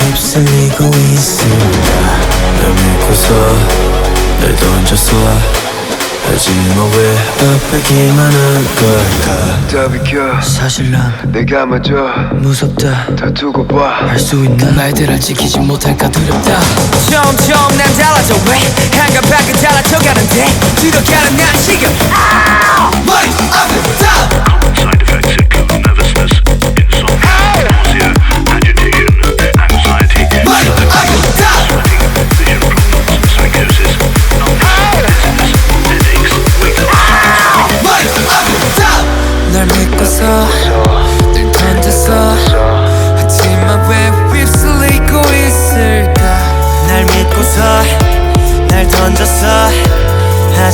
휩쓸리고 있을까? 널 믿고서 날 던졌어 하지만 왜 아프기만 한 걸까? 더 비켜. 사실 난 내가 먼저 무섭다. 더 두고 봐. 할수 있나 말들을 지키지 못할까 두렵다. 점점 난 달라져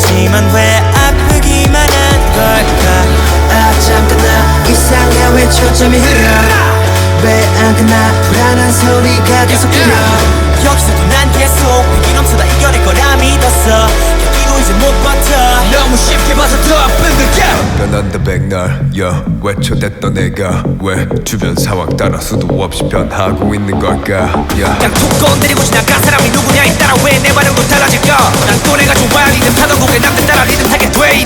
하지만 왜 아프기만 한 걸까? 아 잠깐 나. 이상해 왜 초점이 흐려? 왜 안 끝나? 불안한 소리가 계속 들려. 여기서도 난 계속 위기 넘쳐다 이겨낼 거라 믿었어. 여기도 이제 못 버텨 걸까 변한다 백날 여 외쳐댔던 내가 왜 주변 상황 따라 수도 없이 변하고 있는 걸까? 툭 건드리고 지나간 사람이 누구냐에 따라 왜 내 반응도 달라질까? 난 또 내가 좋아 리듬 타던 곡에 남들 따라 리듬 타게 돼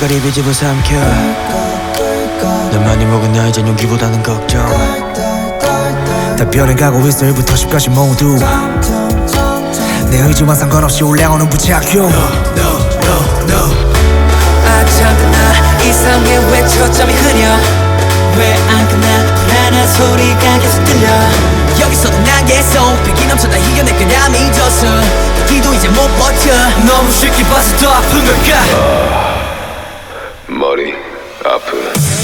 날라가리 비집어 삼켜. 널 많이 먹은 나 이젠 용기보다는 걱정. 다 변해가고 있어 1부터 10까지 모두. 내 의지와 상관없이 올라오는 부작용 아 잠깐 나 이상해. 왜 초점이 흐려? 왜 안 끝나? 불안한 소리가 계속 들려. 여기서도 난 계속 백이 넘쳐다 이겨낼 거라 믿었어 여기도 이제 못 버텨. 너무 쉽게 봐서 더 아픈 걸까 머리 아프다